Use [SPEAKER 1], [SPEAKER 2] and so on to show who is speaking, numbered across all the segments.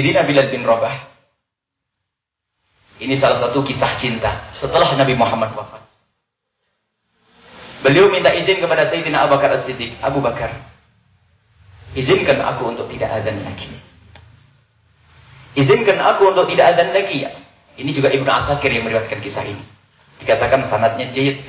[SPEAKER 1] Sayyidina Bilal bin Rabah. Ini salah satu kisah cinta setelah Nabi Muhammad wafat. Beliau minta izin kepada Sayyidina Abu Bakar As-Siddiq. Abu Bakar, izinkan aku untuk tidak azan lagi. Izinkan aku untuk tidak azan lagi ya. Ini juga Ibnu Asakir yang meriwayatkan kisah ini. Dikatakan sanatnya jayid.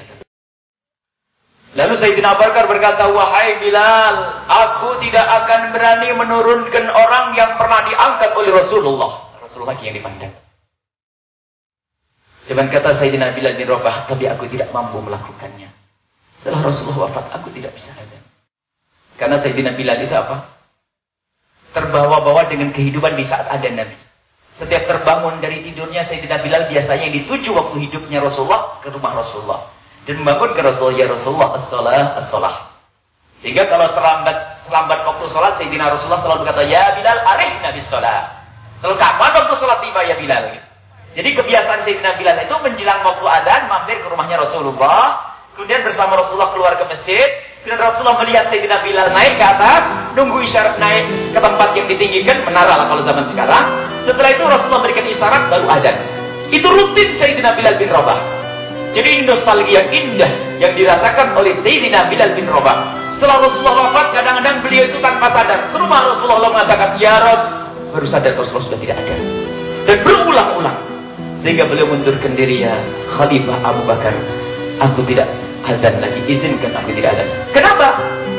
[SPEAKER 1] Lalu Sayyidina Bakar berkata, Wahai Bilal, aku tidak akan berani menurunkan orang yang pernah diangkat oleh Rasulullah. Rasulullah yang dipandang. Cuman kata Sayyidina Bilal bin Rabah, tapi aku tidak mampu melakukannya. Setelah Rasulullah wafat, aku tidak bisa ada. Karena Sayyidina Bilal itu apa? Terbawa-bawa dengan kehidupan di saat ada Nabi. Setiap terbangun dari tidurnya Sayyidina Bilal biasanya yang dituju waktu hidupnya Rasulullah ke rumah Rasulullah. Dan membangun ke Rasulullah, ya Rasulullah, as-salah, as-salah. Sehingga kalau terlambat terlambat waktu sholat, Sayyidina Rasulullah selalu berkata, Ya Bilal, arif Nabi sholat. Selalu kapan waktu sholat tiba ya Bilal? Jadi kebiasaan Sayyidina Bilal itu menjelang waktu adzan mampir ke rumahnya Rasulullah, kemudian bersama Rasulullah keluar ke masjid, kemudian Rasulullah melihat Sayyidina Bilal naik ke atas, nunggu isyarat naik ke tempat yang ditinggikan, menara lah kalau zaman sekarang. Setelah itu Rasulullah berikan isyarat baru adzan. Itu rutin Sayyidina Bilal bin Rabah. Jadi ini nostalgia indah yang dirasakan oleh Sayyidina Bilal bin Rabah. Setelah Rasulullah wafat, kadang-kadang beliau itu tanpa sadar. Ke rumah Rasulullah mengatakan, Ya Ras, baru sadar Rasulullah sudah tidak ada. Dan berulang-ulang. Sehingga beliau mundurkan diri ya Khalifah Abu Bakar. Aku tidak azan lagi. Izinkan aku tidak azan. Kenapa?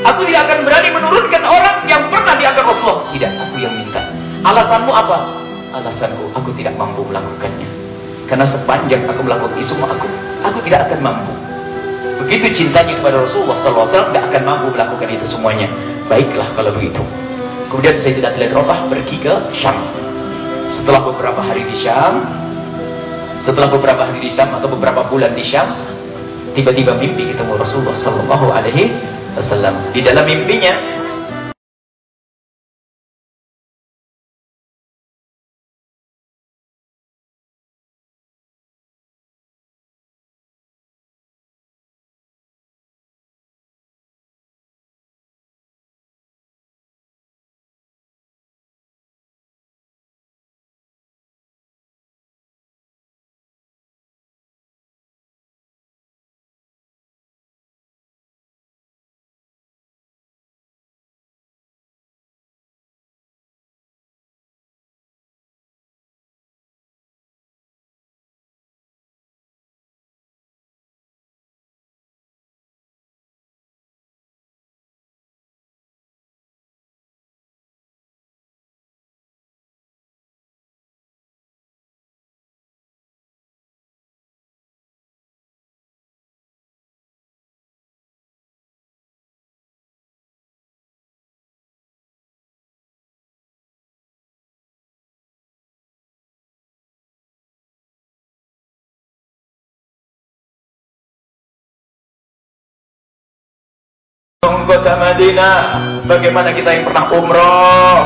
[SPEAKER 1] Aku tidak akan berani menurunkan orang yang pernah dianggap Rasulullah. Tidak, aku yang minta. Alasanmu apa? Alasanku, aku tidak mampu melakukannya. Karena sepanjang aku melakukan itu semua, aku aku tidak akan mampu. Begitu cintanya kepada Rasulullah SAW, tidak akan mampu melakukan itu semuanya. Baiklah kalau begitu. Kemudian saya tidak Bilal Rabah pergi ke Syam. Setelah beberapa hari di Syam, setelah beberapa hari di Syam atau beberapa bulan di Syam, tiba-tiba mimpi ketemu Rasulullah Sallallahu Alaihi Wasallam. Di dalam mimpinya kota Madinah. Bagaimana kita yang pernah umroh?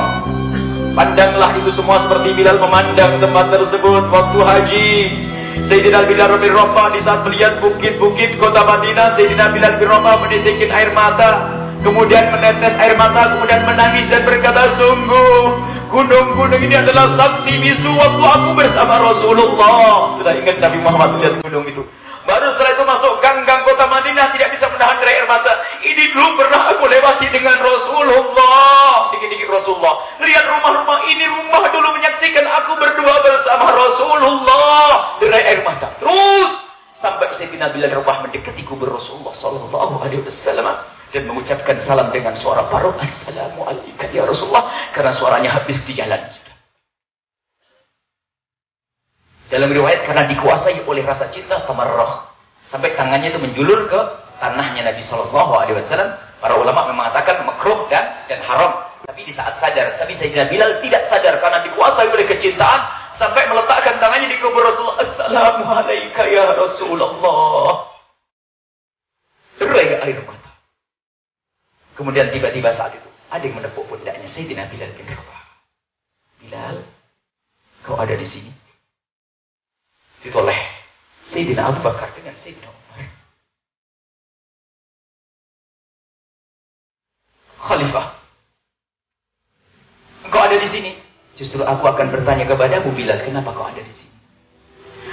[SPEAKER 1] Pandanglah itu semua seperti Bilal memandang tempat tersebut waktu haji. Sayyidina Bilal bin Rabah di saat melihat bukit-bukit kota Madinah, Sayyidina Bilal bin Rabah menitikin air mata, kemudian menetes air mata, kemudian menangis dan berkata, sungguh gunung-gunung ini adalah saksi bisu waktu aku bersama Rasulullah. Sudah ingat Nabi Muhammad melihat gunung itu. Baru setelah itu masuk gang-gang kota Madinah tidak bisa. Dulu pernah aku lewati dengan Rasulullah. Dikit-dikit Rasulullah. Lihat rumah-rumah ini rumah dulu menyaksikan aku berdua bersama Rasulullah. Derai air mata. Terus sampai Sayyidina Bilal Rabah mendekati kubur Rasulullah sallallahu alaihi wasallam dan mengucapkan salam dengan suara baru Assalamualaikum ya Rasulullah karena suaranya habis di jalan. Dalam riwayat karena dikuasai oleh rasa cinta tamarrah. Sampai tangannya itu menjulur ke tanahnya Nabi Shallallahu Alaihi Wasallam. Para ulama mengatakan makruh dan dan haram. Tapi di saat sadar, tapi Sayyidina Bilal tidak sadar karena dikuasai oleh kecintaan sampai meletakkan tangannya di kubur Rasulullah. Assalamualaikum ya Rasulullah. Derai air mata. Kemudian tiba-tiba saat itu ada yang menepuk pundaknya Sayyidina Bilal bin Rabah. Bilal, kau ada di sini ditoleh Sayyidina Abu Bakar dengan Sayyidina Umar. Khalifah. Engkau ada di sini. Justru aku akan bertanya kepadamu Bilal, kenapa kau ada di sini?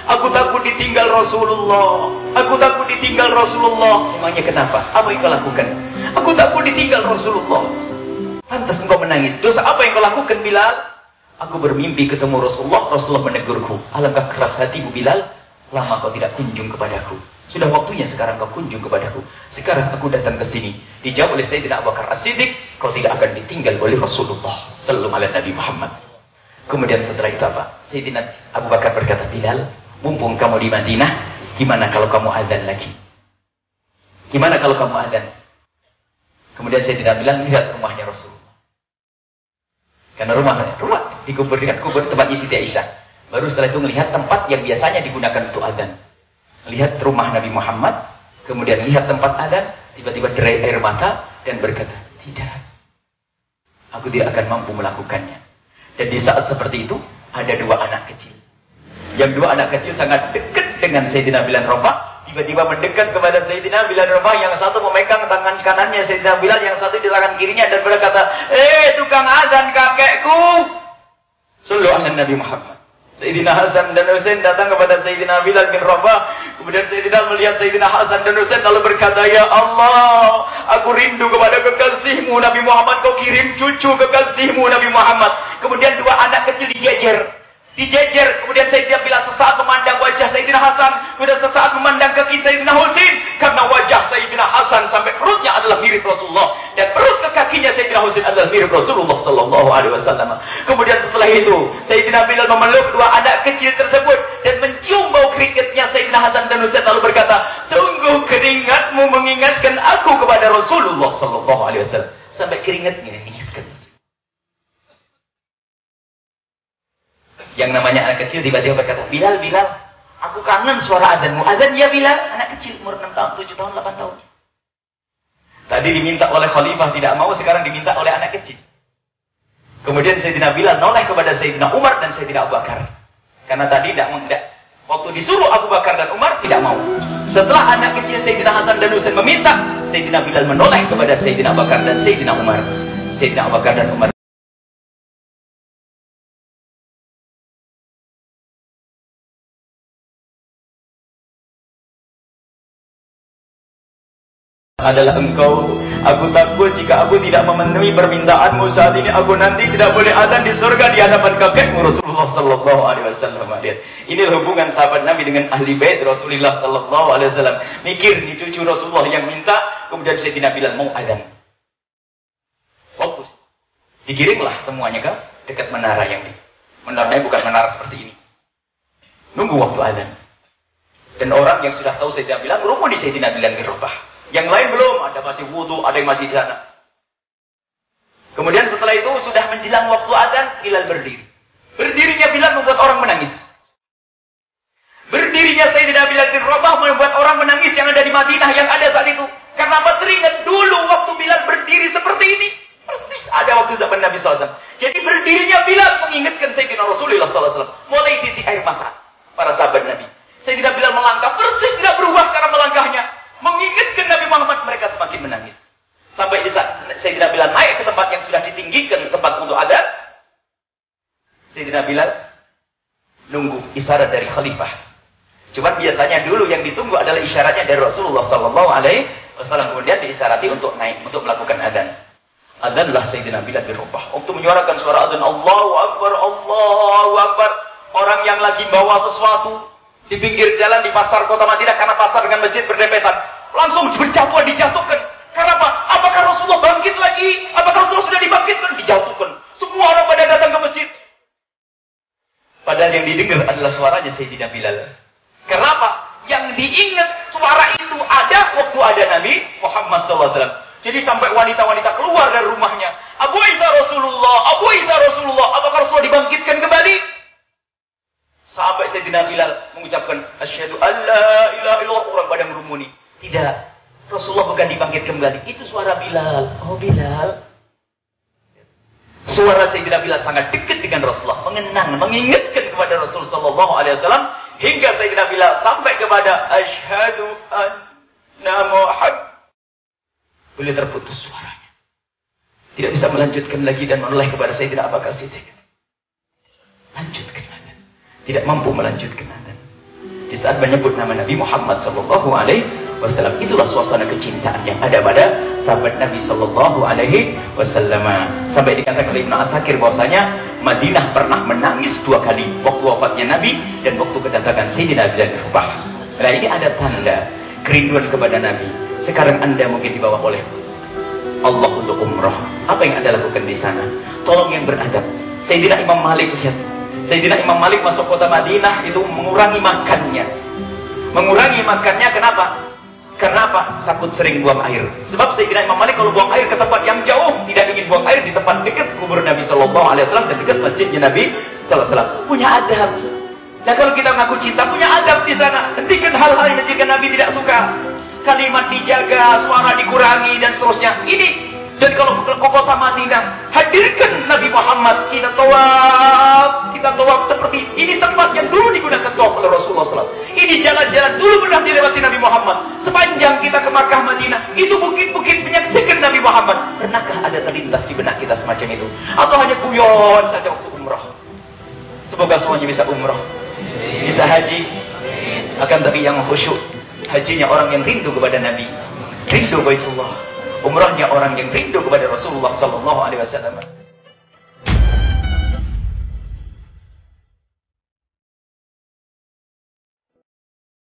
[SPEAKER 1] Aku takut ditinggal Rasulullah. Aku takut ditinggal Rasulullah. Emangnya kenapa? Apa yang kau lakukan? Aku takut ditinggal Rasulullah. Pantas engkau menangis. Dosa apa yang kau lakukan Bilal? Aku bermimpi ketemu Rasulullah. Rasulullah menegurku. Alangkah keras hatimu Bilal. Lama kau tidak kunjung kepadaku. Sudah waktunya sekarang kau kunjung kepadaku. Sekarang aku datang ke sini. Dijawab oleh Sayyidina Abu Bakar As-Siddiq. Kau tidak akan ditinggal oleh Rasulullah. Sallallahu alaihi Nabi Muhammad. Kemudian setelah itu apa? Sayyidina Abu Bakar berkata, Bilal, mumpung kamu di Madinah, gimana kalau kamu azan lagi? Gimana kalau kamu azan? Kemudian saya tidak bilang, lihat rumahnya Rasulullah. Karena rumahnya, rumah dikubur dengan kubur tempatnya Siti Aisyah. Baru setelah itu melihat tempat yang biasanya digunakan untuk azan. Lihat rumah Nabi Muhammad, kemudian lihat tempat azan, tiba-tiba derai air mata dan berkata, tidak. Aku tidak akan mampu melakukannya. Dan di saat seperti itu, ada dua anak kecil. Yang dua anak kecil sangat dekat dengan Sayyidina Bilal Rabah. Tiba-tiba mendekat kepada Sayyidina Bilal Rabah. Yang satu memegang tangan kanannya Sayyidina Bilal. Yang satu di tangan kirinya. Dan berkata, Eh tukang azan kakekku. Sallu Nabi Muhammad. Sayyidina Hasan dan Husain datang kepada Sayyidina Bilal bin Rabah. Kemudian Sayyidina melihat Sayyidina Hasan dan Husain lalu berkata, Ya Allah, aku rindu kepada kekasihmu Nabi Muhammad. Kau kirim cucu kekasihmu Nabi Muhammad. Kemudian dua anak kecil dijejer. Dijejer, kemudian Sayyidina Bilal sesaat memandang wajah Sayyidina Hasan, kemudian sesaat memandang kaki Sayyidina Husain, karena wajah Sayyidina Hasan sampai perutnya adalah mirip Rasulullah, dan perut ke kakinya Sayyidina Husain adalah mirip Rasulullah Sallallahu Alaihi Wasallam. Kemudian setelah itu, Sayyidina Bilal memeluk dua anak kecil tersebut dan mencium bau keringatnya Sayyidina Hasan dan Husain lalu berkata, sungguh keringatmu mengingatkan aku kepada Rasulullah Sallallahu Alaihi Wasallam. Sampai keringatnya ingatkan. Yang namanya anak kecil tiba-tiba berkata, Bilal, Bilal, aku kangen suara adhanmu. Adhan ya Bilal, anak kecil umur 6 tahun, 7 tahun, 8 tahun. Tadi diminta oleh khalifah, tidak mau, sekarang diminta oleh anak kecil. Kemudian Sayyidina Bilal noleh kepada Sayyidina Umar dan Sayyidina Abu Bakar. Karena tadi tidak, tidak waktu disuruh Abu Bakar dan Umar tidak mau. Setelah anak kecil Sayyidina Hasan dan Husain meminta, Sayyidina Bilal menoleh kepada Sayyidina Abu Bakar dan Sayyidina Umar. Sayyidina Abu Bakar dan Umar adalah engkau. Aku takut jika aku tidak memenuhi permintaanmu saat ini, aku nanti tidak boleh ada di surga di hadapan kakekmu Rasulullah Sallallahu Alaihi Wasallam. Inilah hubungan sahabat Nabi dengan ahli bait Rasulullah Sallallahu Alaihi Wasallam. Mikir nih cucu Rasulullah yang minta, kemudian Sayyidina Bilal mau adzan. Waktu dikirimlah semuanya ke dekat menara yang di menaranya bukan menara seperti ini. Nunggu waktu adzan. Dan orang yang sudah tahu Sayyidina Bilal, rumun di Sayyidina Bilal bin Rabah. Yang lain belum, ada masih wudhu, ada yang masih di sana. Kemudian setelah itu sudah menjelang waktu adzan, Bilal berdiri. Berdirinya Bilal membuat orang menangis. Berdirinya Sayyidina Bilal bin Rabah membuat orang menangis yang ada di Madinah yang ada saat itu. Karena apa? Teringat dulu waktu Bilal berdiri seperti ini. Persis ada waktu zaman Nabi SAW. Jadi berdirinya Bilal mengingatkan Sayyidina Rasulullah SAW. Mulai titik air mata para sahabat Nabi. Sayyidina Bilal melangkah. Persis tidak berubah cara melangkahnya mengingatkan Nabi Muhammad, mereka semakin menangis. Sampai di saat Sayyidina Bilal naik ke tempat yang sudah ditinggikan, tempat untuk adat. Sayyidina Bilal nunggu isyarat dari khalifah. Cuma biasanya dulu yang ditunggu adalah isyaratnya dari Rasulullah Sallallahu Alaihi Wasallam. Kemudian diisyarati untuk naik, untuk melakukan adan. Adanlah Sayyidina Bilal dirubah. Untuk menyuarakan suara adan Allahu Akbar, Allahu Akbar. Orang yang lagi bawa sesuatu di pinggir jalan di pasar kota Madinah karena pasar dengan masjid berdempetan langsung berjatuhan dijatuhkan. Karena apa? Apakah Rasulullah bangkit lagi? Apakah Rasulullah sudah dibangkitkan? Dijatuhkan. Semua orang pada datang ke masjid. Padahal yang didengar adalah suaranya Sayyidina Bilal. Kenapa? Yang diingat suara itu ada waktu ada Nabi Muhammad SAW. Jadi sampai wanita-wanita keluar dari rumahnya. Abu Isa Rasulullah, Abu Isa Rasulullah. Apakah Rasulullah dibangkitkan kembali? Sampai Sayyidina Bilal mengucapkan asyhadu alla ilaha illallah orang pada merumuni. Tidak. Rasulullah bukan dibangkit kembali. Itu suara Bilal. Oh Bilal. Suara Sayyidina Bilal sangat dekat dengan Rasulullah. Mengenang, mengingatkan kepada Rasulullah Sallallahu Alaihi Wasallam. Hingga Sayyidina Bilal sampai kepada Ashadu anna Muhammad. Beliau terputus suaranya. Tidak bisa melanjutkan lagi dan menoleh kepada Sayyidina Abu Bakar Siddiq. tidak mampu melanjutkan azan. Di saat menyebut nama Nabi Muhammad sallallahu alaihi wasallam itulah suasana kecintaan yang ada pada sahabat Nabi sallallahu alaihi wasallam. Sampai dikatakan oleh Ibnu Asakir bahwasanya Madinah pernah menangis dua kali waktu wafatnya Nabi dan waktu kedatangan Sayyidina Bilal Rabah. Nah ini ada tanda kerinduan kepada Nabi. Sekarang Anda mungkin dibawa oleh Allah untuk umroh. Apa yang Anda lakukan di sana? Tolong yang beradab. Sayyidina Imam Malik lihat Sayyidina Imam Malik masuk kota Madinah itu mengurangi makannya. Mengurangi makannya kenapa? Karena apa? Takut sering buang air. Sebab Sayyidina Imam Malik kalau buang air ke tempat yang jauh, tidak ingin buang air di tempat dekat kubur Nabi Sallallahu Alaihi Wasallam dan dekat masjidnya Nabi Sallallahu Alaihi Wasallam. Punya adab. Nah kalau kita mengaku cinta, punya adab di sana. Hentikan hal-hal yang jika Nabi tidak suka. Kalimat dijaga, suara dikurangi dan seterusnya. Ini dan kalau ke kota Madinah, hadirkan Nabi Muhammad. Kita tawaf, kita tawaf seperti ini tempat yang dulu digunakan tawaf oleh Rasulullah SAW. Ini jalan-jalan dulu pernah dilewati Nabi Muhammad. Sepanjang kita ke Makkah Madinah, itu bukit-bukit menyaksikan Nabi Muhammad. Pernahkah ada terlintas di benak kita semacam itu? Atau hanya kuyon saja waktu umrah? Semoga semuanya bisa umrah. Bisa haji. Akan tapi yang khusyuk. Hajinya orang yang rindu kepada Nabi. Rindu Baitullah umrahnya orang yang rindu kepada Rasulullah sallallahu alaihi wasallam.